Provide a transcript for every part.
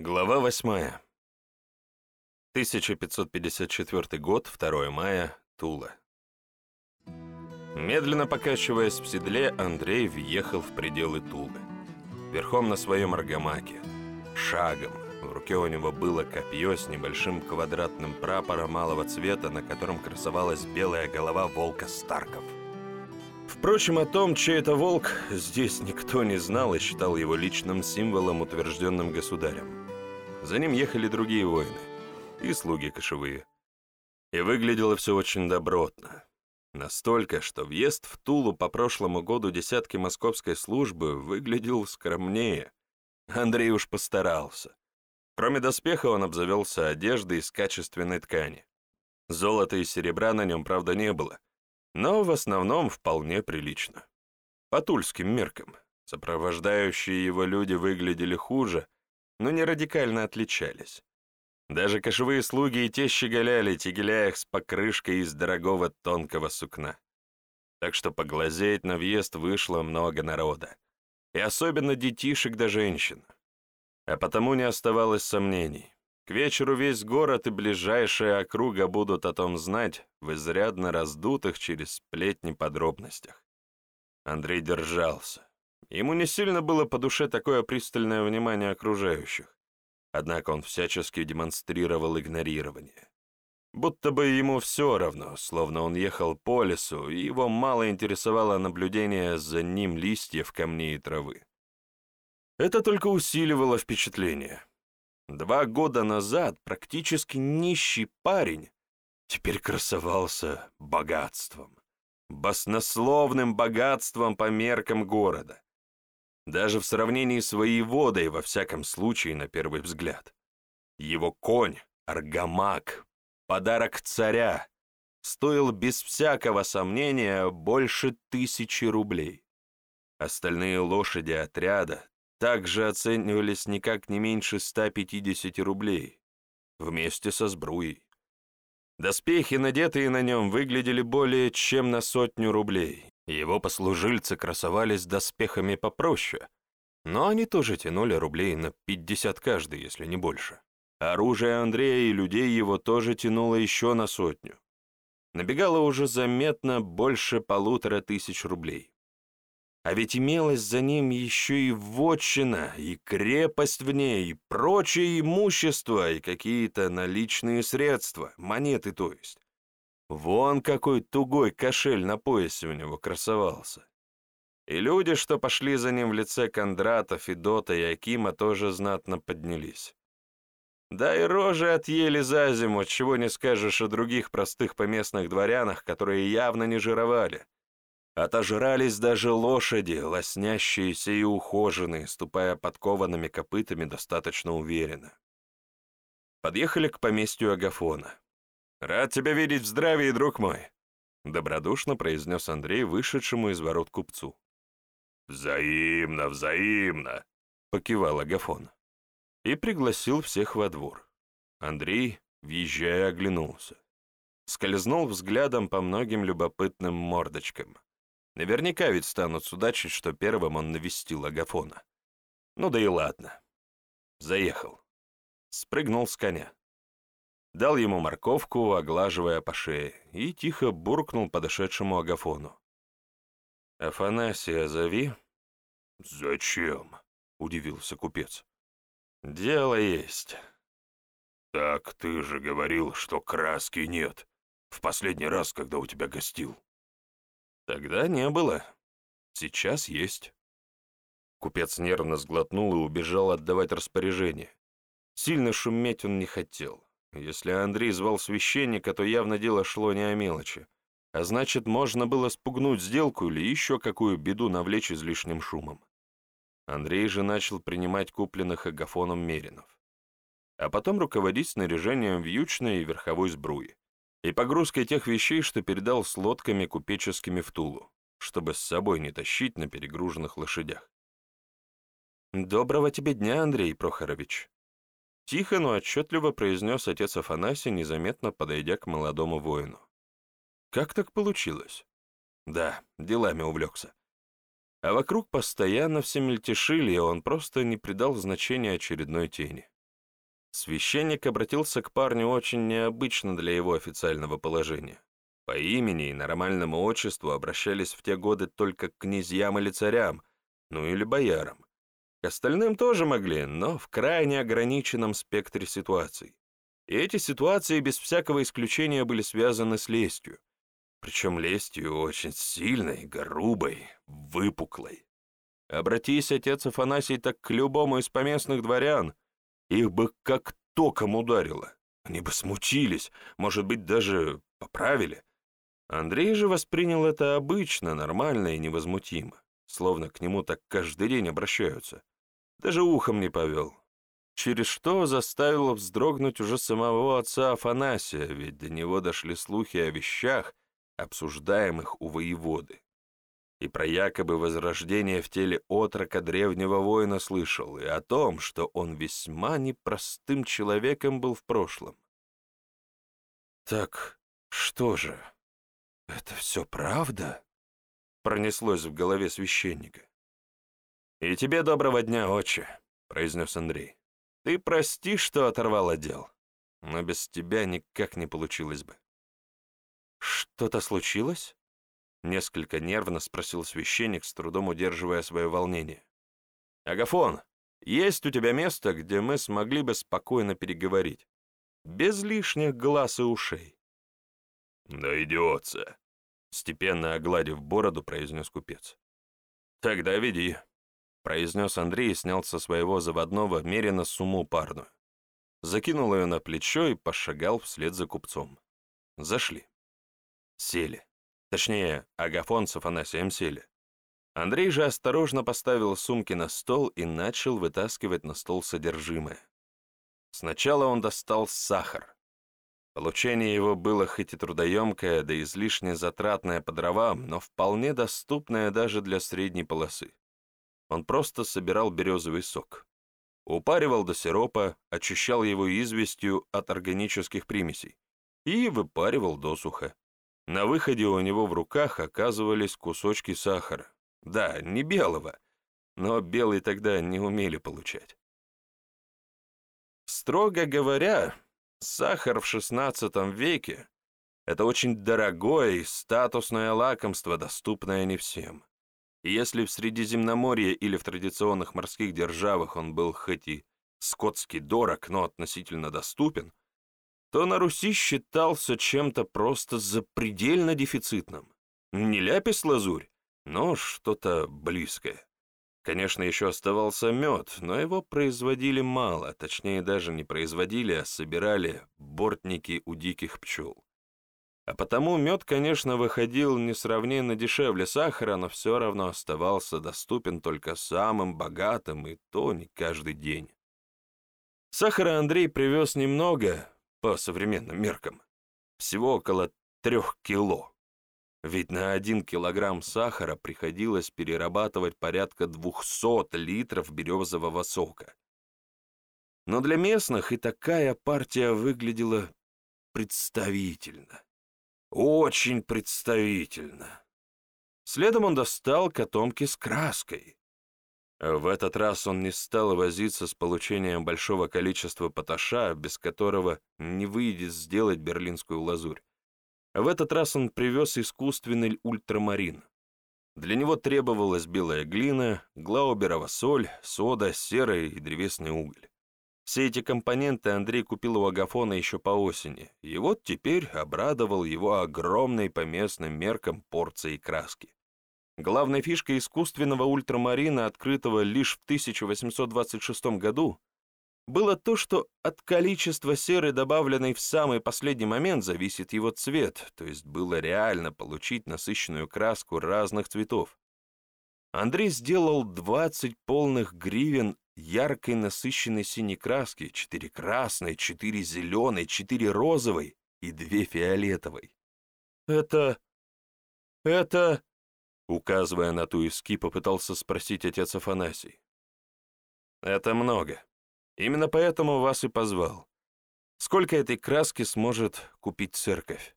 Глава 8. 1554 год, 2 мая, Тула. Медленно покачиваясь в седле, Андрей въехал в пределы Тулы. Верхом на своем аргамаке, шагом. В руке у него было копье с небольшим квадратным прапором малого цвета, на котором красовалась белая голова волка Старков. Впрочем, о том, чей это волк, здесь никто не знал и считал его личным символом, утвержденным государем. За ним ехали другие воины и слуги кошевые. И выглядело все очень добротно. Настолько, что въезд в Тулу по прошлому году десятки московской службы выглядел скромнее. Андрей уж постарался. Кроме доспеха он обзавелся одеждой из качественной ткани. Золота и серебра на нем, правда, не было, но в основном вполне прилично. По тульским меркам. Сопровождающие его люди выглядели хуже, но не радикально отличались. Даже кошевые слуги и те щеголяли, тягеля их с покрышкой из дорогого тонкого сукна. Так что поглазеть на въезд вышло много народа. И особенно детишек да женщин. А потому не оставалось сомнений. К вечеру весь город и ближайшая округа будут о том знать в изрядно раздутых через сплетни подробностях. Андрей держался. Ему не сильно было по душе такое пристальное внимание окружающих, однако он всячески демонстрировал игнорирование. Будто бы ему все равно, словно он ехал по лесу, и его мало интересовало наблюдение за ним листьев, камней и травы. Это только усиливало впечатление. Два года назад практически нищий парень теперь красовался богатством, баснословным богатством по меркам города даже в сравнении с воеводой, во всяком случае, на первый взгляд. Его конь, аргамак, подарок царя, стоил без всякого сомнения больше тысячи рублей. Остальные лошади отряда также оценивались никак не меньше 150 рублей, вместе со сбруей. Доспехи, надетые на нем, выглядели более чем на сотню рублей, его послужильцы красовались доспехами попроще, но они тоже тянули рублей на 50 каждый, если не больше. Оружие Андрея и людей его тоже тянуло еще на сотню. Набегало уже заметно больше полутора тысяч рублей. А ведь имелось за ним еще и вотчина, и крепость в ней, и прочее имущество, и какие-то наличные средства, монеты то есть. Вон какой тугой кошель на поясе у него красовался. И люди, что пошли за ним в лице Кондрата, Федота и Акима, тоже знатно поднялись. Да и рожи отъели за зиму, чего не скажешь о других простых поместных дворянах, которые явно не жировали. Отожрались даже лошади, лоснящиеся и ухоженные, ступая подкованными копытами достаточно уверенно. Подъехали к поместью Агафона. «Рад тебя видеть в здравии, друг мой», — добродушно произнес Андрей вышедшему из ворот купцу. «Взаимно, взаимно», — покивал Агафон. И пригласил всех во двор. Андрей, въезжая, оглянулся. Скользнул взглядом по многим любопытным мордочкам. Наверняка ведь станут судачить, что первым он навестил Агафона. Ну да и ладно. Заехал. Спрыгнул с коня дал ему морковку, оглаживая по шее, и тихо буркнул подошедшему Агафону. «Афанасия зови». «Зачем?» — удивился купец. «Дело есть». «Так ты же говорил, что краски нет. В последний раз, когда у тебя гостил». «Тогда не было. Сейчас есть». Купец нервно сглотнул и убежал отдавать распоряжение. Сильно шуметь он не хотел. Если Андрей звал священника, то явно дело шло не о мелочи. А значит, можно было спугнуть сделку или еще какую беду навлечь излишним шумом. Андрей же начал принимать купленных агафоном меринов. А потом руководить снаряжением вьючной и верховой сбруи и погрузкой тех вещей, что передал с лодками купеческими в Тулу, чтобы с собой не тащить на перегруженных лошадях. «Доброго тебе дня, Андрей Прохорович», Тихо, но отчетливо произнес отец Афанасий, незаметно подойдя к молодому воину. Как так получилось? Да, делами увлекся. А вокруг постоянно все мельтешили, и он просто не придал значения очередной тени. Священник обратился к парню очень необычно для его официального положения. По имени и нормальному отчеству обращались в те годы только к князьям или царям, ну или боярам. К остальным тоже могли, но в крайне ограниченном спектре ситуаций. И эти ситуации без всякого исключения были связаны с лестью. Причем лестью очень сильной, грубой, выпуклой. Обратись, отец Афанасий, так к любому из поместных дворян, их бы как током ударило. Они бы смутились, может быть, даже поправили. Андрей же воспринял это обычно, нормально и невозмутимо, словно к нему так каждый день обращаются. Даже ухом не повел. Через что заставило вздрогнуть уже самого отца Афанасия, ведь до него дошли слухи о вещах, обсуждаемых у воеводы. И про якобы возрождение в теле отрока древнего воина слышал, и о том, что он весьма непростым человеком был в прошлом. «Так что же?» «Это все правда?» — пронеслось в голове священника. «И тебе доброго дня, отче», — произнес Андрей. «Ты прости, что оторвал отдел, но без тебя никак не получилось бы». «Что-то случилось?» — несколько нервно спросил священник, с трудом удерживая свое волнение. «Агафон, есть у тебя место, где мы смогли бы спокойно переговорить, без лишних глаз и ушей?» «Найдется», — степенно огладив бороду, произнес купец. «Тогда веди», — произнес Андрей и снял со своего заводного мерено сумму парную. Закинул ее на плечо и пошагал вслед за купцом. Зашли. Сели. Точнее, Агафон с Афанасием сели. Андрей же осторожно поставил сумки на стол и начал вытаскивать на стол содержимое. Сначала он достал сахар, Получение его было хоть и трудоемкое, да излишне затратное по дровам, но вполне доступное даже для средней полосы. Он просто собирал березовый сок. Упаривал до сиропа, очищал его известью от органических примесей и выпаривал досуха. На выходе у него в руках оказывались кусочки сахара. Да, не белого, но белый тогда не умели получать. Строго говоря, Сахар в XVI веке — это очень дорогое и статусное лакомство, доступное не всем. Если в Средиземноморье или в традиционных морских державах он был хоть и скотски дорог, но относительно доступен, то на Руси считался чем-то просто запредельно дефицитным. Не ляпис-лазурь, но что-то близкое. Конечно, еще оставался мед, но его производили мало, точнее даже не производили, а собирали бортники у диких пчел. А потому мед, конечно, выходил несравненно дешевле сахара, но все равно оставался доступен только самым богатым, и то не каждый день. Сахара Андрей привез немного, по современным меркам, всего около трех кило. Ведь на один килограмм сахара приходилось перерабатывать порядка 200 литров березового сока. Но для местных и такая партия выглядела представительно. Очень представительно. Следом он достал котомки с краской. В этот раз он не стал возиться с получением большого количества поташа, без которого не выйдет сделать берлинскую лазурь. В этот раз он привез искусственный ультрамарин. Для него требовалась белая глина, глауберова соль, сода, серый и древесный уголь. Все эти компоненты Андрей купил у Агафона еще по осени, и вот теперь обрадовал его огромной по местным меркам порцией краски. Главной фишкой искусственного ультрамарина, открытого лишь в 1826 году, было то, что от количества серы, добавленной в самый последний момент, зависит его цвет, то есть было реально получить насыщенную краску разных цветов. Андрей сделал 20 полных гривен яркой насыщенной синей краски, 4 красной, 4 зеленой, 4 розовой и 2 фиолетовой. «Это... это...» Указывая на ту туиски, попытался спросить отец Афанасий. «Это много», Именно поэтому вас и позвал. Сколько этой краски сможет купить церковь?»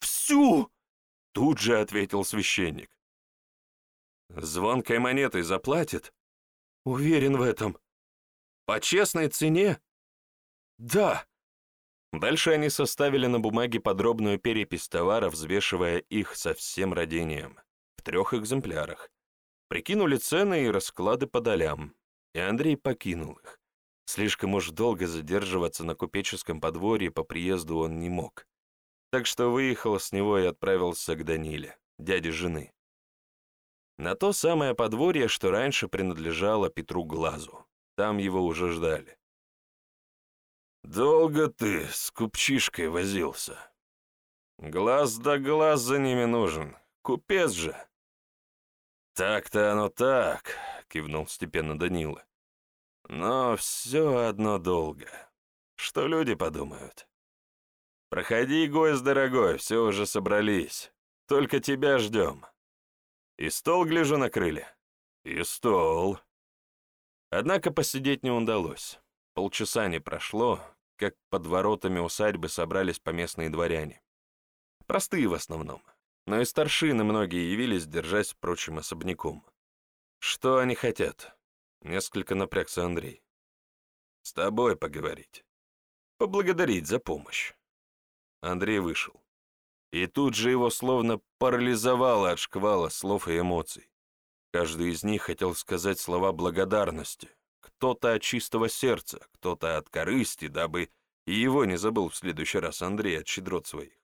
«Всю!» — тут же ответил священник. «Звонкой монетой заплатит?» «Уверен в этом. По честной цене?» Да!» Дальше они составили на бумаге подробную перепись товаров, взвешивая их со всем родением, в трех экземплярах. Прикинули цены и расклады по долям, и Андрей покинул их. Слишком уж долго задерживаться на купеческом подворье по приезду он не мог. Так что выехал с него и отправился к Даниле, дяде жены. На то самое подворье, что раньше принадлежало Петру Глазу. Там его уже ждали. «Долго ты с купчишкой возился?» «Глаз да глаз за ними нужен. Купец же!» «Так-то оно так», — кивнул степенно Данила. «Но все одно долго. Что люди подумают?» «Проходи, гость дорогой, все уже собрались. Только тебя ждем. И стол, гляжу, накрыли?» «И стол». Однако посидеть не удалось. Полчаса не прошло, как под воротами усадьбы собрались поместные дворяне. Простые в основном, но и старшины многие явились, держась, впрочем, особняком. Что они хотят? Несколько напрягся Андрей. С тобой поговорить. Поблагодарить за помощь. Андрей вышел. И тут же его словно парализовало от шквала слов и эмоций. Каждый из них хотел сказать слова благодарности, кто-то от чистого сердца, кто-то от корысти, дабы и его не забыл в следующий раз Андрей от щедрот своих.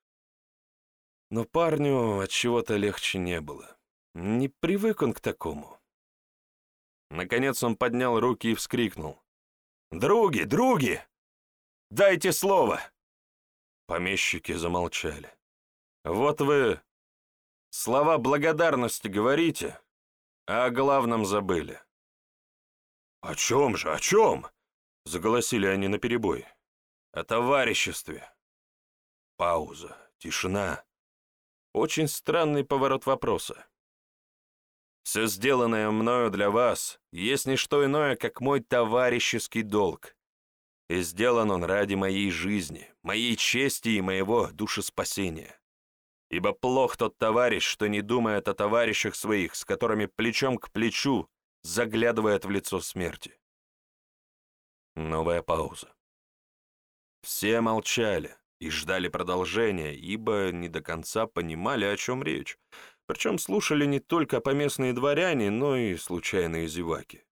Но парню от чего-то легче не было. Не привык он к такому. Наконец он поднял руки и вскрикнул. «Други, други! Дайте слово!» Помещики замолчали. «Вот вы слова благодарности говорите, а о главном забыли. «О чем же, о чем?» — заголосили они наперебой. «О товариществе». Пауза, тишина. Очень странный поворот вопроса. «Все сделанное мною для вас есть не что иное, как мой товарищеский долг. И сделан он ради моей жизни, моей чести и моего душеспасения. Ибо плох тот товарищ, что не думает о товарищах своих, с которыми плечом к плечу заглядывает в лицо смерти. Новая пауза. Все молчали и ждали продолжения, ибо не до конца понимали, о чем речь. Причем слушали не только поместные дворяне, но и случайные зеваки.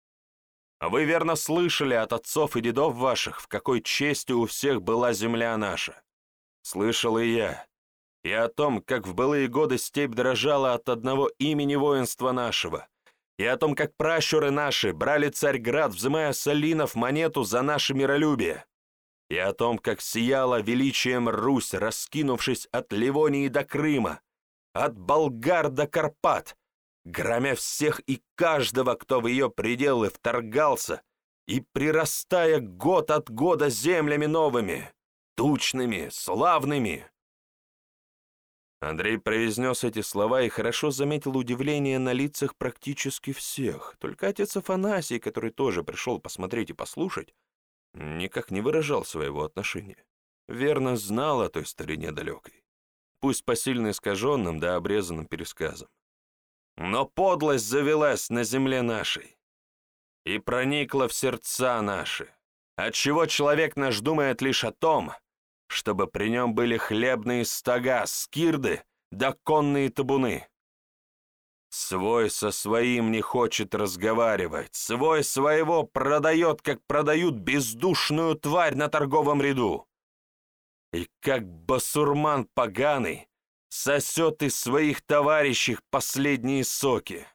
А вы верно слышали от отцов и дедов ваших, в какой чести у всех была земля наша. Слышал и я. И о том, как в былые годы степь дрожала от одного имени воинства нашего, и о том, как пращуры наши брали Царьград, взымая с Алинов монету за наше миролюбие, и о том, как сияла величием Русь, раскинувшись от Ливонии до Крыма, от Болгар до Карпат, громя всех и каждого, кто в ее пределы вторгался, и прирастая год от года землями новыми, тучными, славными, Андрей произнес эти слова и хорошо заметил удивление на лицах практически всех. Только отец Афанасий, который тоже пришел посмотреть и послушать, никак не выражал своего отношения. Верно знал о той старине далекой. Пусть посильно искаженным да обрезанным пересказом. Но подлость завелась на земле нашей и проникла в сердца наши, отчего человек наш думает лишь о том, чтобы при нем были хлебные стога, скирды да конные табуны. Свой со своим не хочет разговаривать, свой своего продает, как продают бездушную тварь на торговом ряду. И как басурман поганый сосет из своих товарищей последние соки.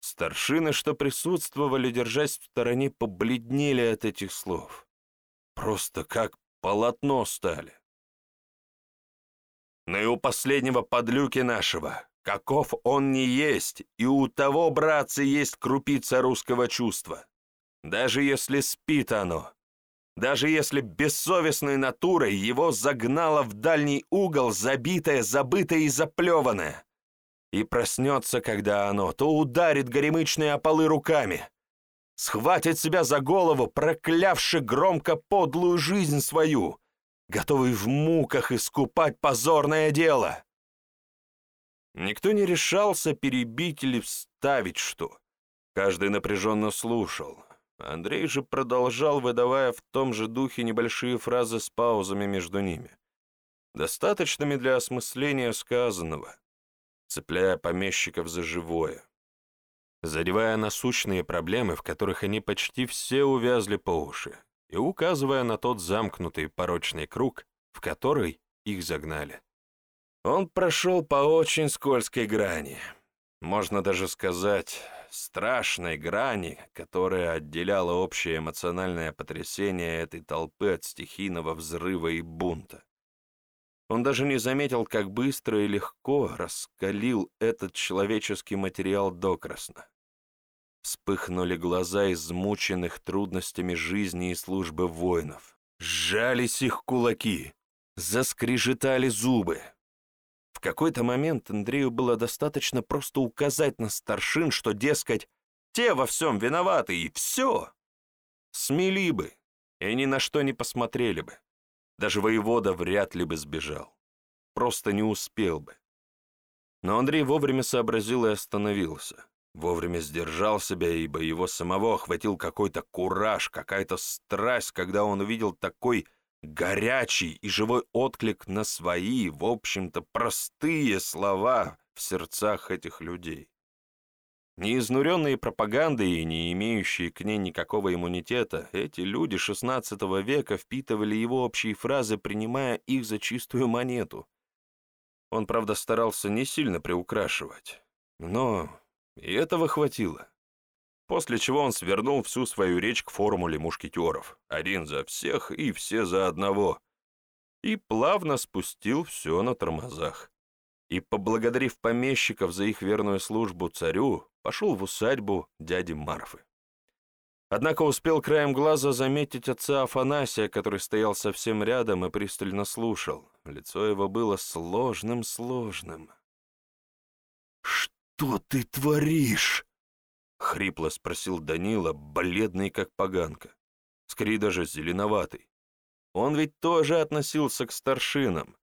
Старшины, что присутствовали, держась в стороне, побледнели от этих слов. Просто как полотно стали. Но и у последнего подлюки нашего, каков он не есть, и у того, братцы, есть крупица русского чувства. Даже если спит оно, даже если бессовестной натурой его загнало в дальний угол, забитое, забытое и заплеванное, и проснется, когда оно, то ударит горемычные ополы руками, схватит себя за голову, проклявши громко подлую жизнь свою, готовый в муках искупать позорное дело. Никто не решался перебить или вставить что. Каждый напряженно слушал. Андрей же продолжал, выдавая в том же духе небольшие фразы с паузами между ними, достаточными для осмысления сказанного, цепляя помещиков за живое, задевая насущные проблемы, в которых они почти все увязли по уши, и указывая на тот замкнутый порочный круг, в который их загнали. Он прошел по очень скользкой грани, можно даже сказать, страшной грани, которая отделяла общее эмоциональное потрясение этой толпы от стихийного взрыва и бунта. Он даже не заметил, как быстро и легко раскалил этот человеческий материал докрасно. Вспыхнули глаза измученных трудностями жизни и службы воинов. Сжались их кулаки, заскрежетали зубы. В какой-то момент Андрею было достаточно просто указать на старшин, что, дескать, те во всем виноваты, и все. Смели бы, и ни на что не посмотрели бы. Даже воевода вряд ли бы сбежал. Просто не успел бы. Но Андрей вовремя сообразил и остановился. Вовремя сдержал себя, ибо его самого охватил какой-то кураж, какая-то страсть, когда он увидел такой горячий и живой отклик на свои, в общем-то, простые слова в сердцах этих людей. Не изнуренные пропагандой и не имеющие к ней никакого иммунитета, эти люди XVI века впитывали его общие фразы, принимая их за чистую монету. Он, правда, старался не сильно приукрашивать, но и этого хватило после чего он свернул всю свою речь к формуле мушкетеров, один за всех и все за одного, и плавно спустил все на тормозах. И, поблагодарив помещиков за их верную службу царю, пошел в усадьбу дяди Марфы. Однако успел краем глаза заметить отца Афанасия, который стоял совсем рядом и пристально слушал. Лицо его было сложным-сложным. «Что ты творишь?» — хрипло спросил Данила, бледный как поганка, скорее даже зеленоватый. Он ведь тоже относился к старшинам,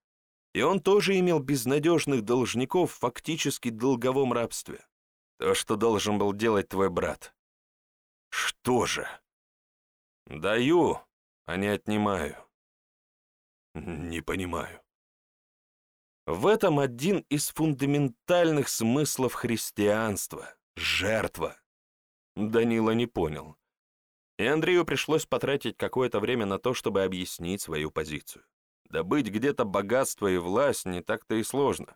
и он тоже имел безнадежных должников в фактически долговом рабстве. То, что должен был делать твой брат. Что же? Даю, а не отнимаю. Не понимаю. В этом один из фундаментальных смыслов христианства — жертва. Данила не понял. И Андрею пришлось потратить какое-то время на то, чтобы объяснить свою позицию. Добыть где-то богатство и власть не так-то и сложно.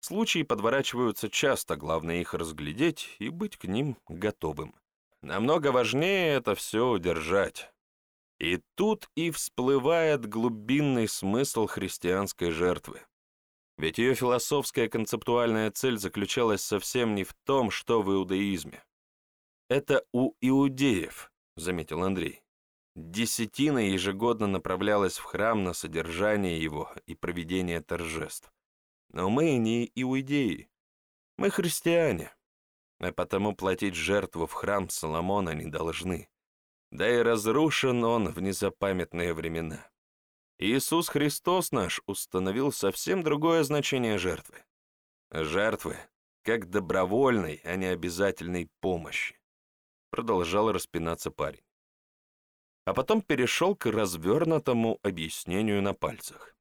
Случаи подворачиваются часто, главное их разглядеть и быть к ним готовым. Намного важнее это все удержать. И тут и всплывает глубинный смысл христианской жертвы. Ведь ее философская концептуальная цель заключалась совсем не в том, что в иудаизме. «Это у иудеев», — заметил Андрей. Десятина ежегодно направлялась в храм на содержание его и проведение торжеств. Но мы не иудеи, мы христиане, а потому платить жертву в храм Соломона не должны. Да и разрушен он в незапамятные времена. Иисус Христос наш установил совсем другое значение жертвы. Жертвы как добровольной, а не обязательной помощи продолжал распинаться парень. А потом перешел к развернутому объяснению на пальцах.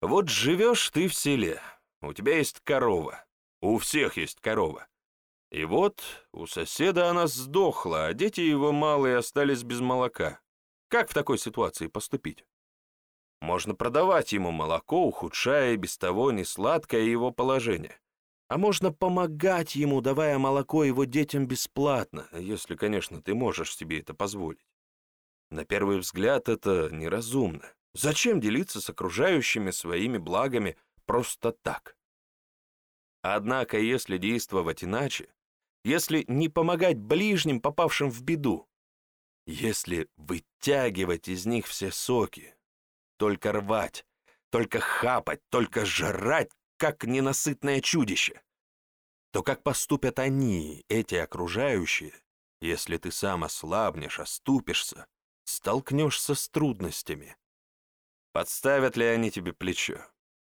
Вот живешь ты в селе, у тебя есть корова, у всех есть корова. И вот у соседа она сдохла, а дети его малые остались без молока. Как в такой ситуации поступить? Можно продавать ему молоко, ухудшая без того несладкое его положение а можно помогать ему, давая молоко его детям бесплатно, если, конечно, ты можешь себе это позволить. На первый взгляд это неразумно. Зачем делиться с окружающими своими благами просто так? Однако, если действовать иначе, если не помогать ближним, попавшим в беду, если вытягивать из них все соки, только рвать, только хапать, только жрать, как ненасытное чудище, то как поступят они, эти окружающие, если ты сам ослабнешь, оступишься, столкнешься с трудностями? Подставят ли они тебе плечо?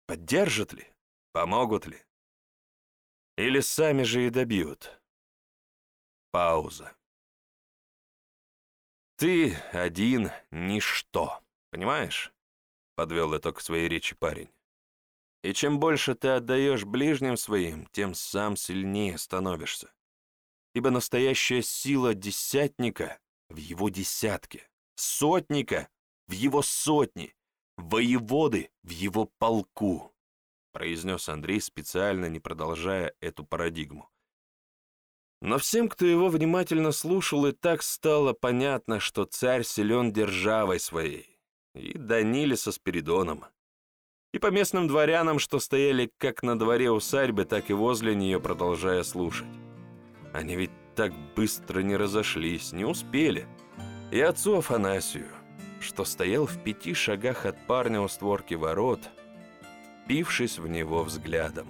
Поддержат ли? Помогут ли? Или сами же и добьют? Пауза. Ты один — ничто, понимаешь? Подвел итог своей речи парень. И чем больше ты отдаешь ближним своим, тем сам сильнее становишься. Ибо настоящая сила десятника в его десятке, сотника в его сотне, воеводы в его полку, произнес Андрей, специально не продолжая эту парадигму. Но всем, кто его внимательно слушал, и так стало понятно, что царь силен державой своей, и Даниле со Спиридоном, и по местным дворянам, что стояли как на дворе усадьбы, так и возле нее, продолжая слушать. Они ведь так быстро не разошлись, не успели. И отцу Афанасию, что стоял в пяти шагах от парня у створки ворот, впившись в него взглядом.